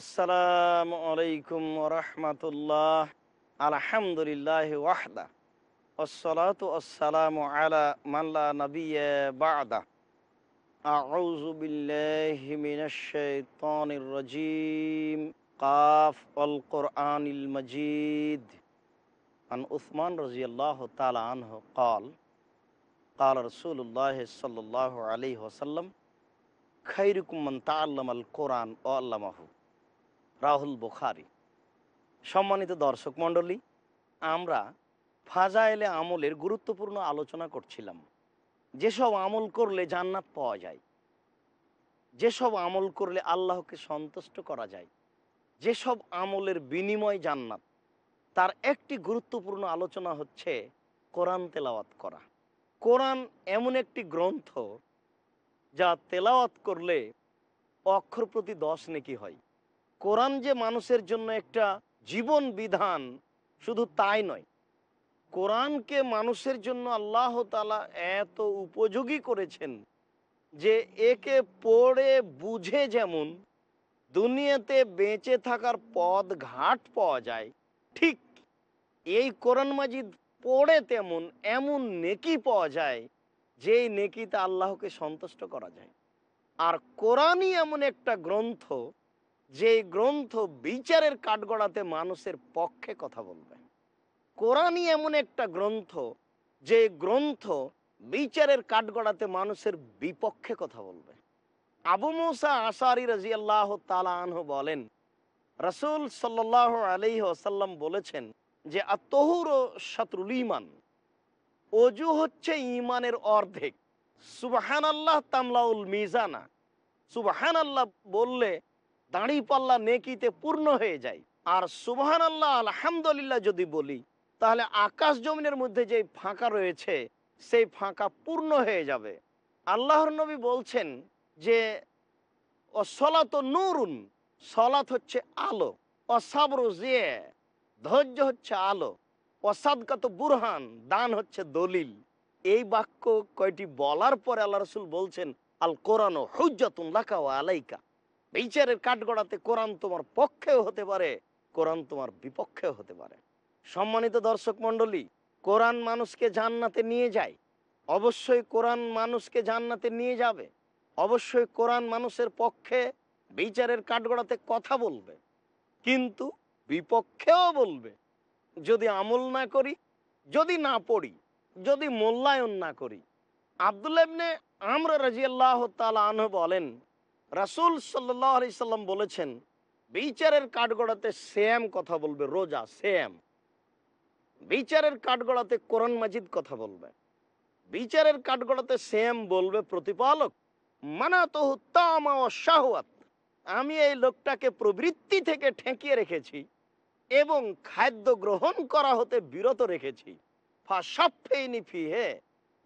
আসসালামু আলাইকুম রহমতুল্লাহ আলহামদুলিল্লাহ ওয়াহদা والصلاة والسلام على من لا نبي بعده أعوذ بالله من الشيطان الرجيم قاف والقرآن المجيد عن عثمان رضي الله تعالى عنه قال قال رسول الله صلى الله عليه وسلم خيركم من تعلم القرآن وعلمه রাহুল বুখারি। সম্মানিত দর্শক মণ্ডলী, আমরা ফাজাইলে আমলের গুরুত্বপূর্ণ আলোচনা করছিলাম। যেসব আমল করলে জান্নাত পাওয়া যায়, যেসব আমল করলে আল্লাহকে সন্তুষ্ট করা যায়, যেসব আমলের বিনিময় জান্নাত, তার একটি গুরুত্বপূর্ণ আলোচনা হচ্ছে কোরআন তেলাওয়াত করা। কোরআন এমন একটি গ্রন্থ যা তেলাওয়াত করলে অক্ষর প্রতি দশ নেকি হয়। কোরআন যে মানুষের জন্য একটা জীবন বিধান, শুধু তাই নয়। কোরআনকে মানুষের জন্য আল্লাহ তালা এত উপযোগী করেছেন যে একে পড়ে বুঝে যেমন দুনিয়াতে বেঁচে থাকার পদ ঘাট পাওয়া যায়, ঠিক এই কোরআন মাজিদ পড়ে তেমন এমন নেকি পাওয়া যায় যেই নেকিতে আল্লাহকে সন্তুষ্ট করা যায়। আর কোরআনই এমন একটা গ্রন্থ যে গ্রন্থ বিচারের কাঠগড়াতে মানুষের পক্ষে কথা বলবে। কোরআনই এমন একটা গ্রন্থ যে গ্রন্থ বিচারের কাঠগড়াতে মানুষের বিপক্ষে কথা বলবে। আবু মুসা আসারি রাজি আল্লাহ তালাহ বলেন, রসুল সাল্লাহ আলহি আসাল্লাম বলেছেন যে আতহুর শত্রুল ইমান অজু হচ্ছে ইমানের অর্ধেক। সুবাহান আল্লাহ তামলাউল মিজানা। সুবাহান আল্লাহ বললে দাঁড়ি পাল্লা নেকিতে পূর্ণ হয়ে যায়। আর সুবহান আল্লাহ আলহামদুলিল্লাহ যদি বলি, তাহলে আকাশ জমিনের মধ্যে যে ফাঁকা রয়েছে, সেই ফাঁকা পূর্ণ হয়ে যাবে। আল্লাহর নবী বলছেন যে, অসলাত নুরুন সলাত হচ্ছে আলো, অসাবর জিয়ে, ধৈর্য হচ্ছে আলো, অসাদকাত বুরহান, দান হচ্ছে দলিল। এই বাক্য কয়টি বলার পরে আল্লাহ রসুল বলছেন, আল কোরআন হুজ্জাতুন লাকা আলাইকা। বিচারের কাঠগড়াতে কোরআন তোমার পক্ষেও হতে পারে, কোরআন তোমার বিপক্ষেও হতে পারে। সম্মানিত দর্শক মন্ডলী কোরআন মানুষকে জান্নাতে নিয়ে যায়। অবশ্যই কোরআন মানুষকে জান্নাতে নিয়ে যাবে। অবশ্যই কোরআন মানুষের পক্ষে বিচারের কাঠগড়াতে কথা বলবে, কিন্তু বিপক্ষেও বলবে। যদি আমল না করি, যদি না পড়ি, যদি মূল্যায়ন না করি। আবদুল্লাবনে আমরা রাজিয়াল্লাহ তালা আনহ বলেন রাসুল সাল্লাহ সাল্লাম বলেছেন, বিচারের কাঠগড়াতে শ্যাম কথা বলবে, রোজা, শ্যাম। বিচারের কাঠগড়াতে কোরআন মাজিদ কথা বলবে। বিচারের কাঠগড়াতে শ্যাম বলবে প্রতিপালক মানা তো তামা শাহওয়াত। আমি এই লোকটাকে প্রবৃত্তি থেকে ঠেকিয়ে রেখেছি এবং খাদ্য গ্রহণ করা হতে বিরত রেখেছি।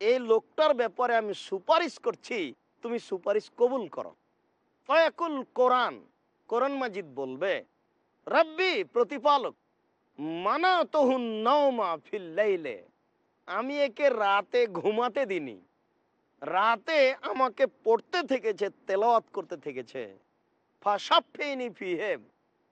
এই লোকটার ব্যাপারে আমি সুপারিশ করছি, তুমি সুপারিশ কবুল করো। ফয়াকুল কোরআন কোরআন মাজিদ বলবে, রব্বি প্রতিপালক মানা তহুন নৌমা ফিল্লাইলে আমি একে রাতে ঘুমাতে দিনি রাতে আমাকে পড়তে থেকেছে, তেলাওয়াত করতে থেকেছে ফাসাফেনি ফিহেম,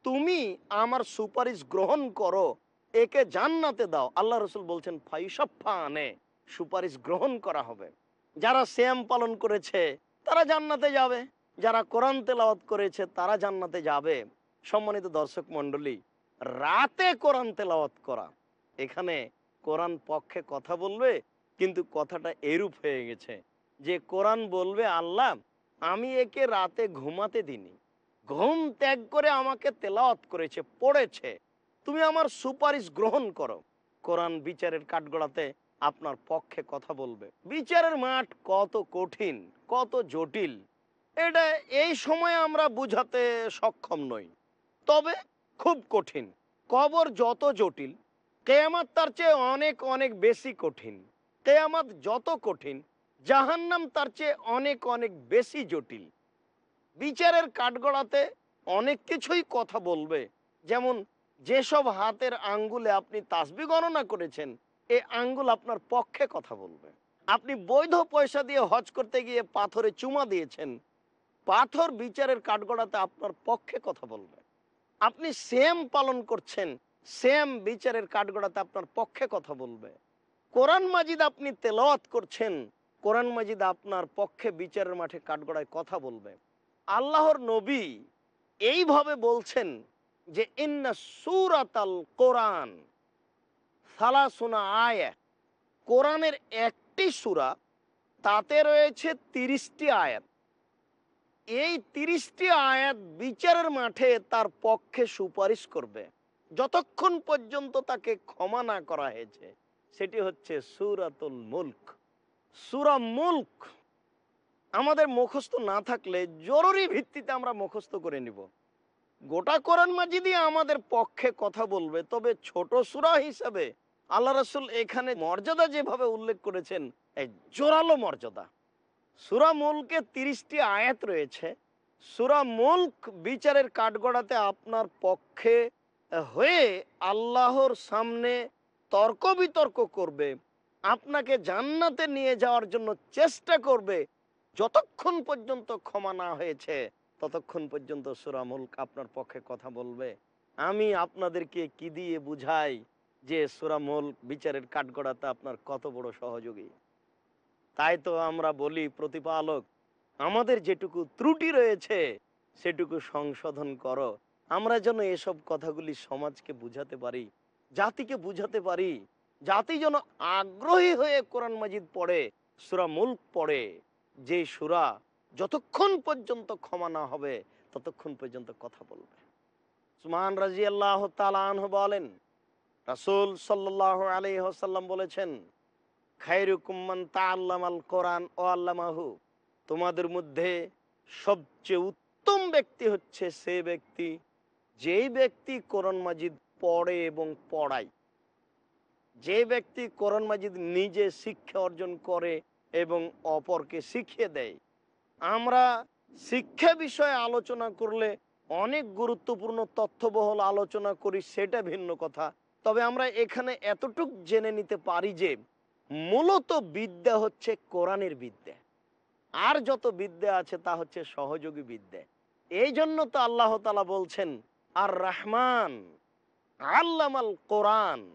তুমি আমার সুপারিশ গ্রহণ করো, একে জান্নাতে দাও। আল্লাহ রসুল বলছেন ফাইসাফা আনে সুপারিশ গ্রহণ করা হবে। যারা শ্যাম পালন করেছে, তারা জান্নাতে যাবে। যারা কোরআন তেলাওয়াত করেছে, তারা জান্নাতে যাবে। সম্মানিত দর্শক মন্ডলী রাতে কোরআন তেলাওয়াত করা। এখানে কোরআন পক্ষে কথা বলবে, কিন্তু কথাটা এরূপ হয়ে গেছে যে কোরআন বলবে, আল্লাহ, আমি একে রাতে ঘুমাতে দিনি ঘুম ত্যাগ করে আমাকে তেলাওয়াত করেছে, পড়েছে। তুমি আমার সুপারিশ গ্রহণ করো। কোরআন বিচারের কাঠগড়াতে আপনার পক্ষে কথা বলবে। বিচারের মাঠ কত কঠিন, কত জটিল। এটা এই সময়ে আমরা বুঝাতে সক্ষম নই। তবে খুব কঠিন। কবর যত জটিল, কেয়ামাত তার চেয়ে অনেক অনেক বেশি কঠিন। কেয়ামাত যত কঠিন, জাহান্নাম তার চেয়ে অনেক অনেক বেশি জটিল। বিচারের কাঠগড়াতে অনেক কিছুই কথা বলবে। যেমন, যেসব হাতের আঙ্গুলে আপনি তাসবি গণনা করেছেন এই আঙ্গুল আপনার পক্ষে কথা বলবে। আপনি বৈধ পয়সা দিয়ে হজ করতে গিয়ে পাথরে চুমা দিয়েছেন পাথর বিচারের কাঠগড়াতে আপনার পক্ষে কথা বলবে। আপনি সেম পালন করছেন সেম বিচারের কাঠগড়াতে আপনার পক্ষে কথা বলবে। কোরআন মাজিদ আপনি তেলাওয়াত করছেন, কোরআন মাজিদ আপনার পক্ষে বিচারের মাঠে কাঠগড়ায় কথা বলবে। আল্লাহর নবী এইভাবে বলছেন যে, ইন্না সুরাতাল কোরআন সালাসুনা আয়া কোরআনের একটি সুরা তাতে রয়েছে তিরিশটি আয়াত। এই তিরিশটি আয়াত বিচারের মাঠে তার পক্ষে সুপারিশ করবে। যতক্ষণ পর্যন্ত তাকে ক্ষমা না করা হয়েছে, সেটি হচ্ছে সুরাতুল মুল্ক। সুরা মুল্ক আমাদের মুখস্থ না থাকলে জরুরি ভিত্তিতে আমরা মুখস্থ করে নিব। গোটা কোরআন মাজিদই আমাদের পক্ষে কথা বলবে, তবে ছোট সুরা হিসাবে আল্লাহ রসুল এখানে মর্যাদা যেভাবে উল্লেখ করেছেন, এই জোরালো মর্যাদা। সুরা মুলকে তিরিশটি আয়াত রয়েছে। সুরা মুল্ক বিচারের কাঠগড়াতে আপনার পক্ষে হয়ে আল্লাহর সামনে তর্ক বিতর্ক করবে, আপনাকে জান্নাতে নিয়ে যাওয়ার জন্য চেষ্টা করবে, যতক্ষণ পর্যন্ত ক্ষমা না হয়েছে, ততক্ষণ পর্যন্ত সুরা মুল্ক আপনার পক্ষে কথা বলবে। আমি আপনাদেরকে কি দিয়ে বুঝাই যে সুরা মুল্ক বিচারের কাঠগড়াতে আপনার কত বড় সহযোগী? তাই তো আমরা বলি প্রতিপালক, আমাদের যেটুকু ত্রুটি রয়েছে, সেটুকু সংশোধন করো। আমরা যেন এসব কথাগুলি সমাজকে বুঝাতে পারি, জাতিকে বুঝাতে পারি, জাতি যেন আগ্রহী হয়ে কোরআন মাজিদ পড়ে, সুরা মুল্ক পড়ে, যে সুরা যতক্ষণ পর্যন্ত ক্ষমা না হবে, ততক্ষণ পর্যন্ত কথা বলবে। সুমান রাজি আল্লাহ বলেন, রাসুল সাল্লাহ আলী হাসাল্লাম বলেছেন তা তোমাদের মধ্যে সবচেয়ে উত্তম ব্যক্তি হচ্ছে সে ব্যক্তি যেই ব্যক্তি কোরআন মাজিদ পড়ে এবং পড়ায়। যে ব্যক্তি কোরআন মাজিদ নিজে শিক্ষা অর্জন করে এবং অপরকে শিখিয়ে দেয়। আমরা শিক্ষা বিষয়ে আলোচনা করলে অনেক গুরুত্বপূর্ণ তথ্যবহল আলোচনা করি, সেটা ভিন্ন কথা। তবে আমরা এখানে এতটুক জেনে নিতে পারি যে মূলত বিদ্যা হচ্ছে কোরআনের বিদ্যা। আর যত বিদ্যা আছে তা হচ্ছে সহযোগী বিদ্যা। এই জন্য তো আল্লাহ তালা বলছেন, আর রহমান আল্লামাল কোরআন।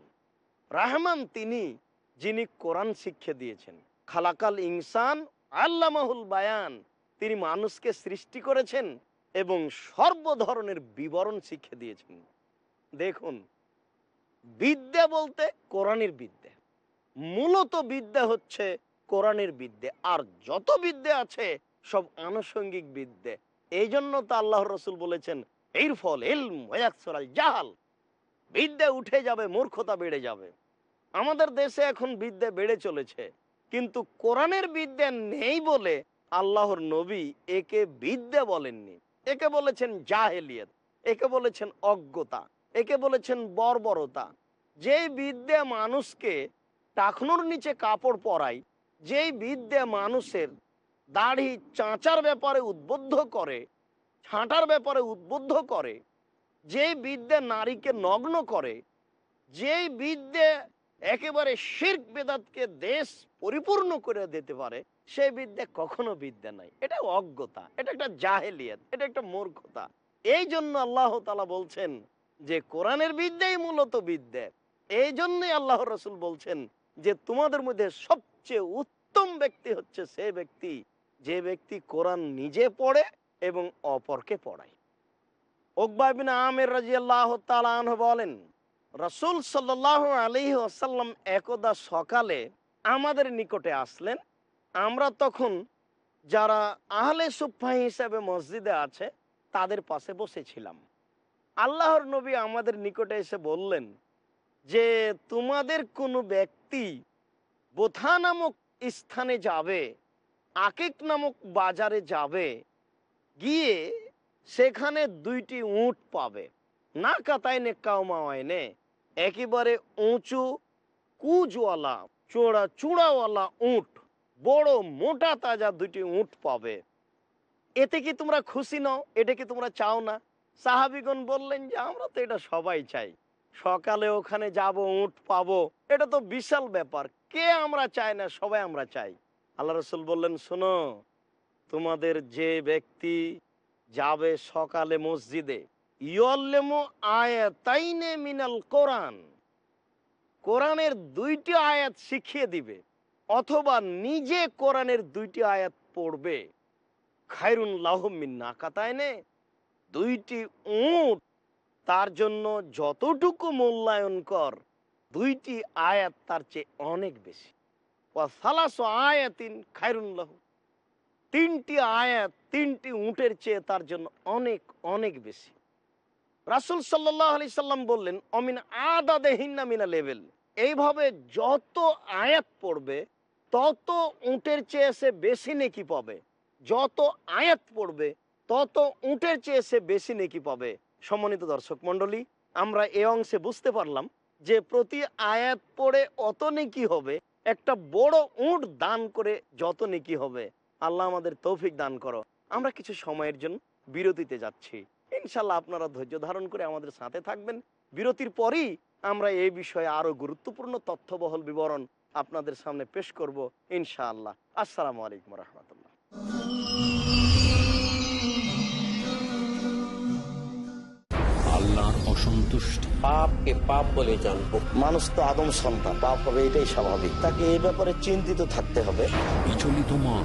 রাহমান তিনি, যিনি কোরআন শিক্ষা দিয়েছেন। খালাকাল ইনসান আল্লামাহুল বায়ান, তিনি মানুষকে সৃষ্টি করেছেন এবং সর্ব ধরনের বিবরণ শিক্ষা দিয়েছেন। দেখুন, বিদ্যা বলতে কোরআনের বিদ্যা। মূলত বিদ্যা হচ্ছে কোরআনের বিদ্যা। আর যত বিদ্যে আছে, সব আনুষঙ্গিক বিদ্যা। এই জন্য তো আল্লাহ রসুল বলেছেন এর ফল এলম জাহাল। বিদ্যা উঠে যাবে, মূর্খতা বেড়ে যাবে। আমাদের দেশে এখন বিদ্যা বেড়ে চলেছে। কিন্তু কোরআনের বিদ্যা নেই বলে আল্লাহর নবী একে বিদ্যা বলেননি। একে বলেছেন জাহেলিয়ত, একে বলেছেন অজ্ঞতা, একে বলেছেন বর্বরতা। যে বিদ্যা মানুষকে টাকনুর নিচে কাপড় পরায় যেই বিদ্যা মানুষের দাড়ি চাঁচার ব্যাপারে উদ্বুদ্ধ করে, ছাঁটার ব্যাপারে উদ্বুদ্ধ করে যে বিদ্যা নারীকে নগ্ন করে, যেই বিদ্যে একেবারে শির্ক বেদাতকে দেশ পরিপূর্ণ করে দিতে পারে, সেই বিদ্যা কখনো বিদ্যা নাই। এটা অজ্ঞতা, এটা একটা জাহেলিয়াত, এটা একটা মূর্খতা। এই জন্য আল্লাহ তালা বলছেন যে কোরআনের বিদ্যাই মূলত বিদ্যা। এই জন্যই আল্লাহ রসুল বলছেন যে তোমাদের মধ্যে সবচেয়ে উত্তম ব্যক্তি হচ্ছে সে ব্যক্তি, যে ব্যক্তি কোরআন নিজে পড়ে এবং অপরকে পড়ায়। ওকবাবিন আমের রাজি আল্লাহ বলেন, রসুল সাল্লাহ আলী আসাল্লাম একদা সকালে আমাদের নিকটে আসলেন। আমরা তখন যারা আহলে সুফা হিসাবে মসজিদে আছে, তাদের পাশে বসেছিলাম। আল্লাহর নবী আমাদের নিকটে এসে বললেন যে তোমাদের কোনো ব্যক্তি বোথা নামক স্থানে যাবে, আকেক নামক বাজারে যাবে, গিয়ে সেখানে দুইটি উঁট পাবে। না কাতায় নে কাউমাওয়াইনে একেবারে উঁচু কুজওয়ালা, চোড়া চূড়াওয়ালা উঁট, বড় মোটা তাজা দুটি উঁট পাবে। এতে কি তোমরা খুশি নও? এটা কি তোমরা চাও না? সাহাবিগণ বললেন যে, আমরা তো এটা সবাই চাই। সকালে ওখানে যাব, উঁট পাবো। এটা তো বিশাল ব্যাপার। কে আমরা চাই না, সবাই আমরা চাই। আল্লাহ রসুল বললেন, শোনো, তোমাদের যে ব্যক্তি যাবে সকালে মসজিদে ইয়ল্লেমো আয়াতাইনে মিনাল কোরআন। কোরআনের দুইটি আয়াত শিখিয়ে দিবে, অথবা নিজে কোরআনের দুইটি আয়াত পড়বে। খায়রুন লাহমিন না কাতায়নে দুইটি উঁট তার জন্য যতটুকু মূল্যায়ন কর, দুইটি আয়াত তার চেয়ে অনেক বেশি। আয়াতিন খায়রুন তিনটি আয়াত তিনটি উঁটের চেয়ে তার জন্য অনেক অনেক বেশি। রাসুল সাল্লাহ আলি সাল্লাম বললেন, অমিন আদা দেহিনা লেভেল এইভাবে যত আয়াত পড়বে, তত উঁটের চেয়ে সে বেশি নেকি পাবে। যত আয়াত পড়বে, তত উঁটের চেয়ে সে বেশি নেকি পাবে। সম্মানিত দর্শক মণ্ডলী, আমরা এ অংশে বুঝতে পারলাম যে প্রতি আয়াত পড়ে অত নেকি হবে, একটা বড় উঁট দান করে যত নেকি হবে। আল্লাহ আমাদের তৌফিক দান করো। আমরা কিছু সময়ের জন্য বিরতিতে যাচ্ছি। ইনশাল্লাহ আপনারা ধৈর্য ধারণ করে আমাদের সাথে থাকবেন। বিরতির পরই আমরা এই বিষয়ে আরও গুরুত্বপূর্ণ তথ্যবহল বিবরণ আপনাদের সামনে পেশ করব ইনশাআল্লাহ। আসসালামু আলাইকুম রহমতুল্লাহ। আল্লাহর অসন্তুষ্টি। পাপকে পাপ বলে জানব। মানুষ তো আদম সন্তান পাপ হবে এটাই স্বাভাবিক। তাকে এই ব্যাপারে চিন্তিত থাকতে হবে। বিচলিত মন।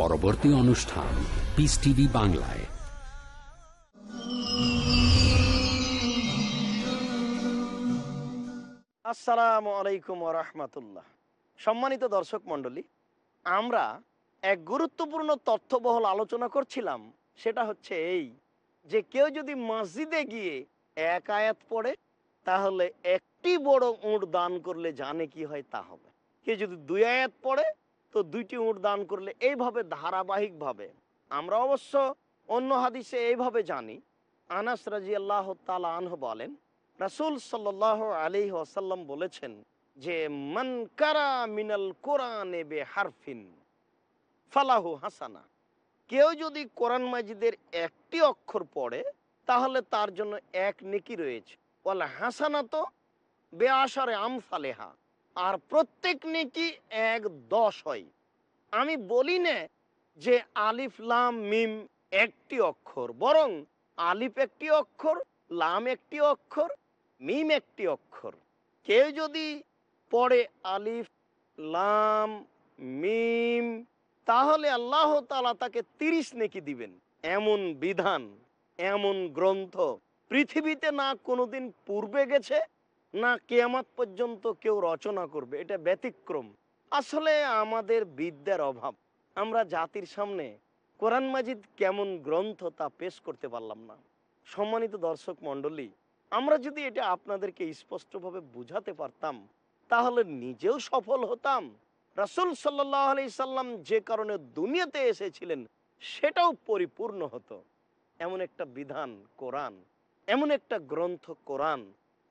পরবর্তী অনুষ্ঠান পিস টিভি বাংলায়। আসসালামু আলাইকুম রহমতুল্লাহ। সম্মানিত দর্শক মণ্ডলী, আমরা এক গুরুত্বপূর্ণ তথ্যবহল আলোচনা করছিলাম, সেটা হচ্ছে এই যে কেউ যদি মসজিদে গিয়ে এক আয়াত পড়ে, তাহলে একটি বড় উঁট দান করলে জানে কি হয় তা হবে। কেউ যদি দুই আয়াত পড়ে তো দুইটি উঁট দান করলে এইভাবে ধারাবাহিকভাবে, আমরা অবশ্য অন্য হাদিসে এইভাবে জানি। আনাস রাজি আল্লাহ তালা আনহ বলেন, রাসুল সাল্লাহ আলী আসাল্লাম বলেছেন যে, মান কারা মিনাল কোরআন বে হারফিন ফালাহু হাসানা। কেউ যদি কোরআন মাজিদের একটি অক্ষর পড়ে, তাহলে তার জন্য এক নেকি রয়েছে। বলে হাসানা তো বে আসারে আমসালেহা। আর প্রত্যেক নেকি এক দশ হয়। আমি বলি না যে আলিফ, লাম, মিম একটি অক্ষর, বরং আলিফ একটি অক্ষর, লাম একটি অক্ষর, মিম একটি অক্ষর। কেউ যদি পড়ে আলিফ, লাম, মিম, তাহলে আল্লাহ তালা তাকে তিরিশ নেকি দিবেন। এমন বিধান, এমন গ্রন্থ পৃথিবীতে না কোনোদিন পূর্বে গেছে না কেয়ামাত পর্যন্ত কেউ রচনা করবে, এটা ব্যতিক্রম। আসলে আমাদের বিদ্যার অভাব। আমরা জাতির সামনে কোরআন মাজিদ কেমন গ্রন্থ তা পেশ করতে পারলাম না। সম্মানিত দর্শক মণ্ডলী, আমরা যদি এটা আপনাদেরকে স্পষ্টভাবে বুঝাতে পারতাম, তাহলে নিজেও সফল হতাম। রাসুল সাল্লাহ আলি সাল্লাম যে কারণে দুনিয়াতে এসেছিলেন, সেটাও পরিপূর্ণ হতো। এমন একটা বিধান কোরআন, এমন একটা গ্রন্থ কোরআন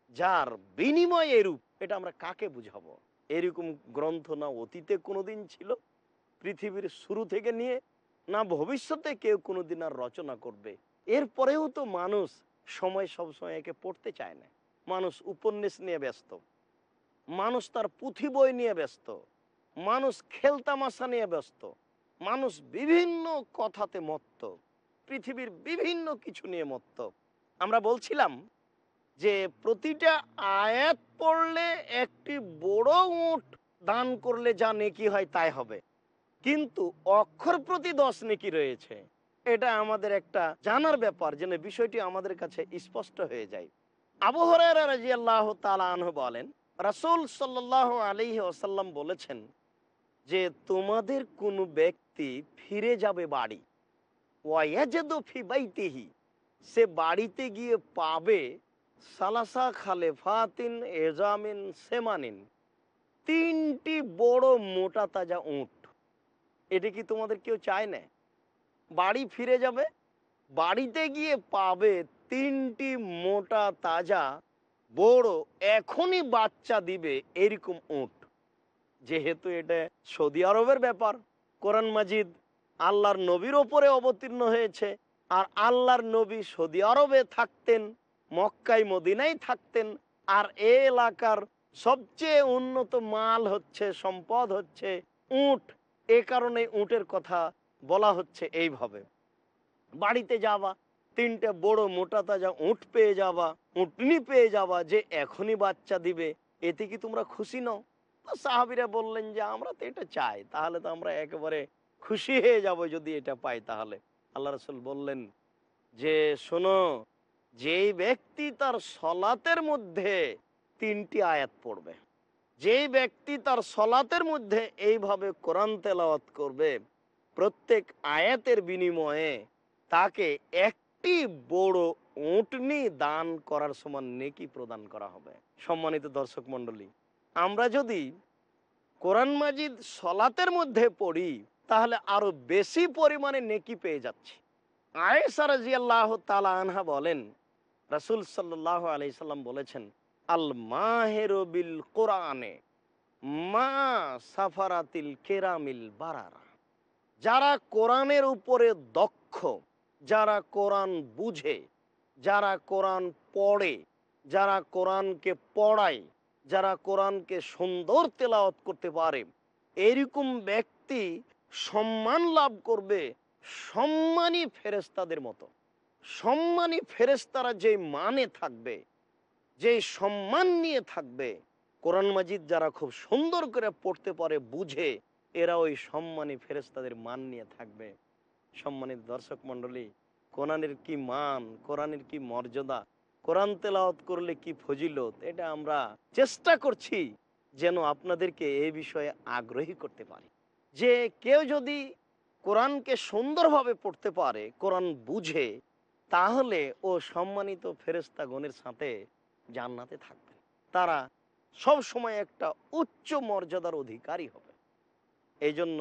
যার বিনিময় এরূপ, এটা আমরা কাকে বুঝাবো? এরকম গ্রন্থ না অতীতে কোনোদিন ছিল? পৃথিবীর শুরু থেকে নিয়ে না ভবিষ্যতে কেউ কোনোদিন আর রচনা করবে? এরপরেও তো মানুষ সময় সবসময় একে পড়তে চায় না। মানুষ উপন্যাস নিয়ে ব্যস্ত। মানুষ তার পুঁথি বই নিয়ে ব্যস্ত। মানুষ খেলতামাশা নিয়ে ব্যস্ত। মানুষ বিভিন্ন কথাতে মত্ত। পৃথিবীর বিভিন্ন কিছু নিয়ে মত্ত। আমরা বলছিলাম যে প্রতিটা আয়াত পড়লে একটি বড় উঁট দান করলে যা নেকি হয় তাই হবে। কিন্তু অক্ষর প্রতি দশ নেকি রয়েছে। এটা আমাদের একটা জানার ব্যাপার যেন বিষয়টি আমাদের কাছে স্পষ্ট হয়ে যায়। আবহরার রাজি আল্লাহ তালাহ বলেন, রাসুল সাল্লাহ আলী ওসাল্লাম বলেছেন যে, তোমাদের কোনো ব্যক্তি ফিরে যাবে বাড়ি। ওয়াজেদফি বাইতেহি। সে বাড়িতে গিয়ে পাবে সালাসা খালেফাতিন এজামিন, সেমানিন। তিনটি বড় মোটা তাজা উঁট। এটা কি তোমাদের কেউ চায় না? বাড়ি ফিরে যাবে, বাড়িতে গিয়ে পাবে তিনটি মোটা তাজা, বড়, এখনই বাচ্চা দিবে এরকম উঁট। যেহেতু এটা সৌদি আরবের ব্যাপার, কোরআন মাজিদ আল্লাহর নবীর ওপরে অবতীর্ণ হয়েছে, আর আল্লাহর নবী সৌদি আরবে থাকতেন মক্কাই মদিনাই থাকতেন, আর এ এলাকার সবচেয়ে উন্নত মাল হচ্ছে, সম্পদ হচ্ছে উট। এ কারণে উটের কথা বলা হচ্ছে এইভাবে। বাড়িতে যাওয়া, তিনটে বড় মোটা তাজা উট পেয়ে যাওয়া, উটনি পেয়ে যাওয়া যে এখনই বাচ্চা দিবে, এতে কি তোমরা খুশি নও? তো সাহাবিরা বললেন যে, আমরা তো এটা চাই, তাহলে তো আমরা একেবারে খুশি হয়ে যাব যদি এটা পাই তাহলে। আল্লাহ রসুল বললেন যে, শোনো যেই ব্যক্তি তার সলাতের মধ্যে তিনটি আয়াত পড়বে, যেই ব্যক্তি তার সলাতের মধ্যে এইভাবে কোরআন তেলাওয়াত করবে, প্রত্যেক আয়াতের বিনিময়ে তাকে একটি বড় উটনি দান করার সমান নেকি প্রদান করা হবে। সম্মানিত দর্শক মন্ডলী আমরা যদি কোরআন মাজিদ সলাতের মধ্যে পড়ি, তাহলে আরও বেশি পরিমাণে নেকি পেয়ে যাচ্ছি। আয়েসা রাজি আল্লাহ তালা আনহা বলেন, রাসুল সাল্লাহ আলি সাল্লাম বলেছেন, আল মাহেরবিল কোরআনে মা সাফারাতিল কেরামিল বারারা। যারা কোরআনের উপরে দক্ষ, যারা কোরআন বুঝে, যারা কোরআন পড়ে, যারা কোরআনকে পড়ায়, যারা কোরআনকে সুন্দর তেলাওয়াত করতে পারে, এরকম ব্যক্তি সম্মান লাভ করবে সম্মানী ফেরেস্তাদের মতো, সম্মানী ফেরেস্তারা যে মানে থাকবে যে সম্মান নিয়ে থাকবে, কোরআন মাজিদ যারা খুব সুন্দর করে পড়তে পারে, বুঝে, এরা ওই সম্মানী ফেরেস্তাদের মান নিয়ে থাকবে। সম্মানিত দর্শক মন্ডলী কোরআনের কি মান, কোরআনের কি মর্যাদা, কোরআন তেলাওয়াত করলে কি ফজিলত, এটা আমরা চেষ্টা করছি যেন আপনাদেরকে এই বিষয়ে আগ্রহী করতে পারি। যে কেউ যদি কোরআনকে সুন্দরভাবে পড়তে পারে, কোরআন বুঝে, তাহলে ও সম্মানিত ফেরেস্তা গণের সাথে জান্নাতে থাকবে। তারা সব সময় একটা উচ্চ মর্যাদার অধিকারী হবে। এই জন্য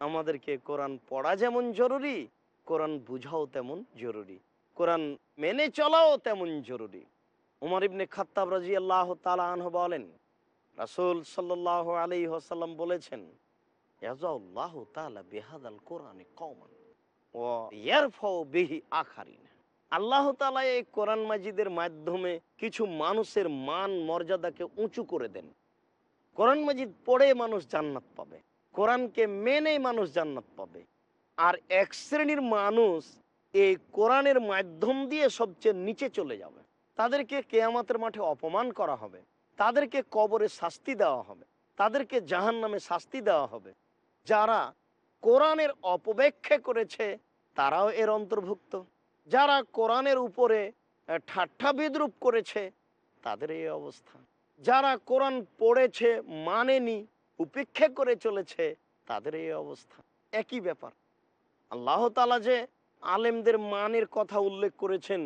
আমাদেরকে কোরআন পড়া যেমন জরুরি, কোরআন বুঝাও তেমন জরুরি, কোরআন মেনে চলাও তেমন জরুরি। উমর ইবনে খাত্তাব রাজি আল্লাহ তালাহ বলেন, রাসুল সাল্লাহ আলী হাসাল্লাম বলেছেন ইয়াজাউল্লাহ তাআলা বিহাদাল কোরআনে কওমান ও ইয়ারফাউ বিহি আখারিন আল্লাহ তাআলা এই কোরআন মাজিদের মাধ্যমে কিছু মানুষের মান মর্যাদাকে উঁচু করে দেন। কোরআন মাজিদ পড়ে মানুষ জান্নাত পাবে কোরআনকে মেনে মানুষ জান্নাত পাবে। আর এক শ্রেণির মানুষ এই কোরআনের মাধ্যম দিয়ে সবচেয়ে নিচে চলে যাবে। তাদেরকে কেয়ামতের মাঠে অপমান করা হবে তাদেরকে কবরে শাস্তি দেওয়া হবে তাদেরকে জাহান নামে শাস্তি দেওয়া হবে। যারা কোরআনের অপব্যাখ্যা করেছে, তারাও এর অন্তর্ভুক্ত। যারা কোরআনের উপরে ঠাট্টা বিদ্রুপ করেছে, তাদের এই অবস্থা। যারা কোরআন পড়েছে, মানেনি, উপেক্ষা করে চলেছে, তাদের এই অবস্থা। একই ব্যাপার। আল্লাহ তালা যে আলেমদের মানের কথা উল্লেখ করেছেন,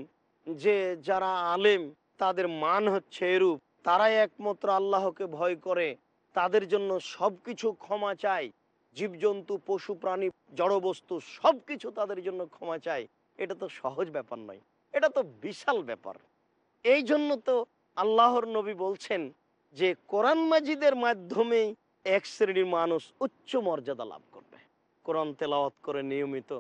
যে যারা আলেম, তাদের মান হচ্ছে এরূপ। তারাই একমাত্র আল্লাহকে ভয় করে। তাদের জন্য সব কিছু ক্ষমা চায়। জীবজন্তু, পশু, প্রাণী, জড়বস্তু সব কিছু তাদের জন্য ক্ষমা চায়, এটা তো সহজ ব্যাপার নয়। এটা তো বিশাল ব্যাপার। এই জন্য তো আল্লাহর নবী বলছেন যে, কোরআন মাজিদের মাধ্যমেই এক শ্রেণির মানুষ উচ্চ মর্যাদা লাভ করবে। কোরআন তেলাওয়াত করে নিয়মিত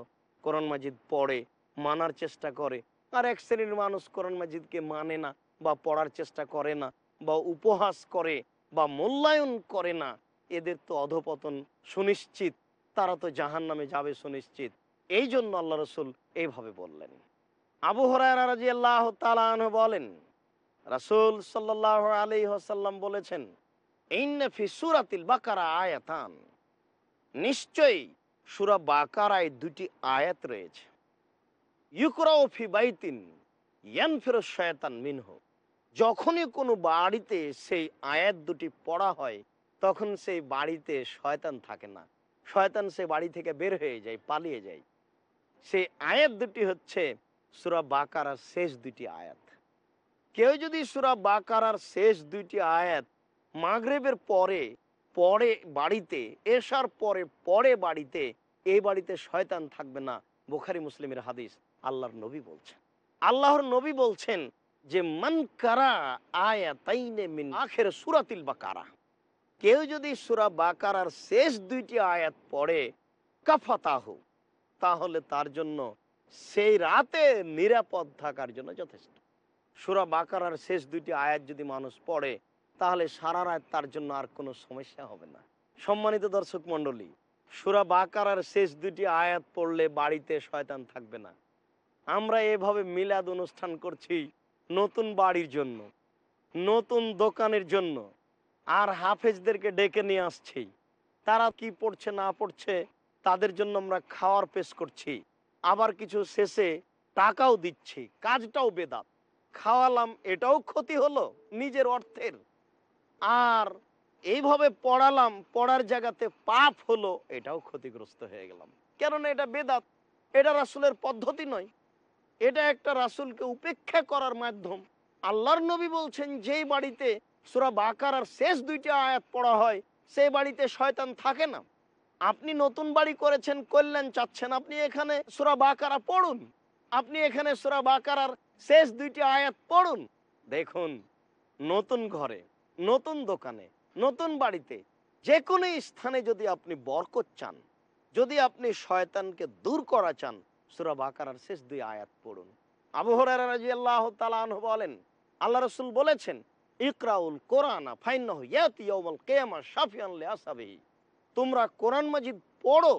কোরআন মাজিদ পড়ে, মানার চেষ্টা করে। আর এক শ্রেণির মানুষ কোরআন মাজিদকে মানে না, বা পড়ার চেষ্টা করে না, বা উপহাস করে, বা মূল্যায়ন করে না এদের তো অধপতন সুনিশ্চিত, তারা তো জাহান নামে যাবে সুনিশ্চিত। এই জন্য আল্লাহ রসুল এইভাবে বললেন। আবু হরাজি আল্লাহ তালাহ বলেন, রাসুল সাল্লাহ আলী হাসাল্লাম বলেছেন সুরাতিল বাকারা আয়াতান। নিশ্চয়ই সুরা বাকারায় দুটি আয়াত রয়েছে। ইউকরাও ফি বাইতিন ইয়ান ফেরো শয়তান মিনহ। যখনই কোনো বাড়িতে সেই আয়াত দুটি পড়া হয় তখন সেই বাড়িতে শয়তান থাকে না। শয়তান সে বাড়ি থেকে বের হয়ে যায়, পালিয়ে যায়। সেই আয়াত দুটি হচ্ছে সুরা বাকারার শেষ দুটি আয়াত। কেউ যদি সুরা বাকারার শেষ দুইটি আয়াত মাগরেবের পরে পরে বাড়িতে এসার পরে পরে বাড়িতে এই বাড়িতে শয়তান থাকবে না, বুখারি মুসলিমের হাদিস আল্লাহর নবী বলছেন। আল্লাহর নবী বলছেন যে, মান কারা আয়াতাইনে মিন আখের সুরাতিল বাকারা। কেউ যদি সুরা বাকারার শেষ দুইটি আয়াত পড়ে, কাফাতাহু, তাহলে তার জন্য সেই রাতে নিরাপদ থাকার জন্য যথেষ্ট। সুরা বাকারার শেষ দুইটি আয়াত যদি মানুষ পড়ে, তাহলে সারা রাত তার জন্য আর কোনো সমস্যা হবে না। সম্মানিত দর্শক মণ্ডলী, সুরা বাকারার শেষ দুটি আয়াত পড়লে বাড়িতে শয়তান থাকবে না। আমরা এভাবে মিলাদ অনুষ্ঠান করছি নতুন বাড়ির জন্য, নতুন দোকানের জন্য আর হাফেজদেরকে ডেকে নিয়ে আসছি। তারা কি পড়ছে, না পড়ছে, তাদের জন্য আমরা খাওয়ার পেশ করছি। আবার কিছু শেষে টাকাও দিচ্ছি, কাজটাও বেদাত। খাওয়ালাম, এটাও ক্ষতি হলো নিজের অর্থের। আর এইভাবে পড়ালাম, পড়ার জায়গাতে পাপ হলো, এটাও ক্ষতিগ্রস্ত হয়ে গেলাম। কেননা এটা বেদাত, এটা রাসুলের পদ্ধতি নয়। এটা একটা রাসুলকে উপেক্ষা করার মাধ্যম। আল্লাহর নবী বলছেন, যেই বাড়িতে সুরা বাকার আর শেষ দুইটা আয়াত পড়া হয়, সেই বাড়িতে শয়তান থাকে না। আপনি নতুন বাড়ি করেছেন কল্যাণ চাচ্ছেন। আপনি এখানে সুরা বাকারা পড়ুন। আপনি এখানে সুরা বাকারার শেষ দুইটি আয়াত পড়ুন। দেখুন, নতুন ঘরে, নতুন দোকানে, নতুন বাড়িতে, যে কোনো স্থানে যদি আপনি বরকত চান, যদি আপনি শয়তানকে দূর করা চান, সুরা বাকারার শেষ দুই আয়াত পড়ুন। আবু হরারা রাদিয়াল্লাহু তাআলা আনহু বলেন, আল্লাহ রসুল বলেছেন ইকরাউল কোরআনা ফাইন্নাহু ইয়াতি ইয়াউমাল কিয়ামা শাফিয়ান লিআসাবিহি। তোমরা কোরআন মাজিদ পড়ো,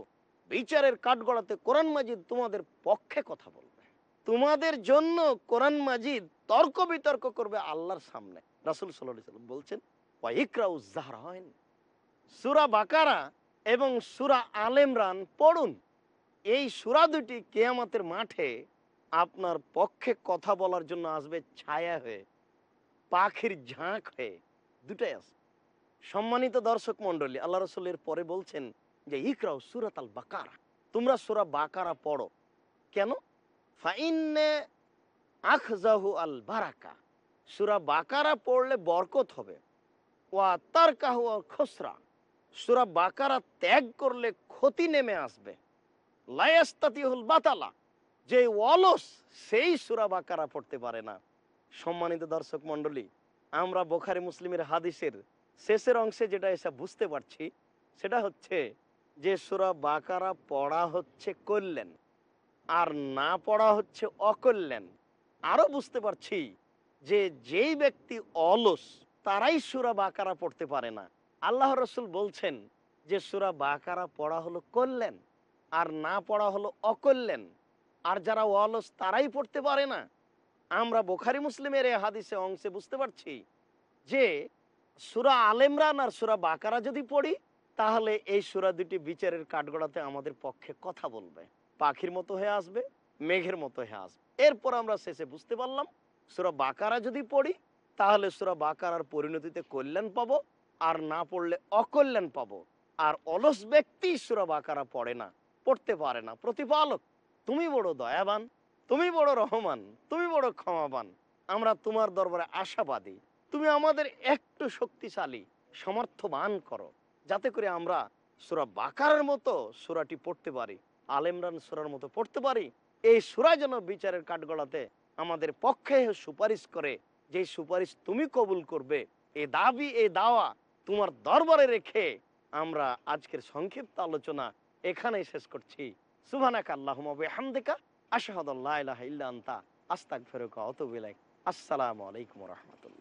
বিচারের কাঠগড়াতে কোরআন মাজিদ তোমাদের পক্ষে কথা বলবে। তোমাদের জন্য কোরআন মাজিদ তর্ক বিতর্ক করবে আল্লাহর সামনে। রাসুল সাল্লাহ সাল্লাম বলছেন ওয়াইকরাউ সুরা বাকারা এবং সুরা আল ইমরান পড়ুন। এই সুরা দুটি কেয়ামতের মাঠে আপনার পক্ষে কথা বলার জন্য আসবে ছায়া হয়ে। পাখির ঝাঁক হয়ে দুটাই আছে। সম্মানিত দর্শক মন্ডলী আল্লাহ রসুলের পরে বলছেন যে ইকরাও সুরাত আল বাকারা। তোমরা সুরা বাকারা পড়ো। কেন? ফাইন্নে আখজাহু আল বারাকা। সুরা বাকারা পড়লে বরকত হবে। ওয়া তার কাহু খসরা। সুরা বাকারা ত্যাগ করলে ক্ষতি নেমে আসবে। লায়াস্তাতিহুল বাতালা। যে অলস, সেই সুরা বাকারা পড়তে পারে না। সম্মানিত দর্শক মণ্ডলী, আমরা বোখারি মুসলিমের হাদিসের শেষের অংশে যেটা এসে বুঝতে পারছি, সেটা হচ্ছে যে সুরা বাকারা পড়া হচ্ছে কল্যাণ আর না পড়া হচ্ছে অকল্যাণ আরও বুঝতে পারছি যে যেই ব্যক্তি অলস, তারাই সুরা বাকারা পড়তে পারে না। আল্লাহ রসুল বলছেন যে সুরা বাকারা পড়া হলো কল্যাণ আর না পড়া হলো অকল্যাণ আর যারা অলস, তারাই পড়তে পারে না। আমরা বোখারি মুসলিমের এই হাদিসে অংশে বুঝতে পারছি যে সুরা আলেমরান আর সুরা বাকারা যদি পড়ি, তাহলে এই সুরা দুটি বিচারের কাঠগড়াতে আমাদের পক্ষে কথা বলবে। পাখির মতো হয়ে আসবে, মেঘের মতো হয়ে আসবে। এরপর আমরা শেষে বুঝতে পারলাম, সুরা বাকারা যদি পড়ি, তাহলে সুরা বাকারার পরিণতিতে কল্যাণ পাবো, আর না পড়লে অকল্যাণ পাবো। আর অলস ব্যক্তি সুরা বাকারা পড়ে না, পড়তে পারে না। প্রতিপালক, তুমি বড় দয়াবান। তুমি বড় রহমান, তুমি বড় ক্ষমাবান। আমরা তোমার দরবারে আশাবাদী। তুমি আমাদের একটু শক্তিশালী, সমর্থবান করো, যাতে করে আমরা সুরা বাকারের মতো সুরাটি পড়তে পারি আলেমরান সুরার মতো পড়তে পারি। এই সুরা যেন বিচারের কাঠগড়াতে আমাদের পক্ষে সুপারিশ করে যে সুপারিশ তুমি কবুল করবে, এ দাবি, এ দাওয়া তোমার দরবারে রেখে আমরা আজকের সংক্ষিপ্ত আলোচনা এখানেই শেষ করছি। সুবহানাক আল্লাহুম্মা বিহামদিকা। আশহাদু আস্তাক ফেরুক ইলাইক। আসসালামু আলাইকুম রাহমাতুল্লাহ।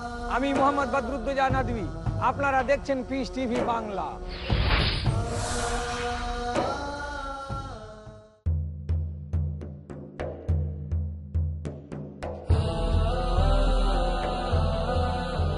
আমি মোহাম্মদ বদরুদ্দোজা নদী আপনারা দেখছেন পিস টিভি বাংলা।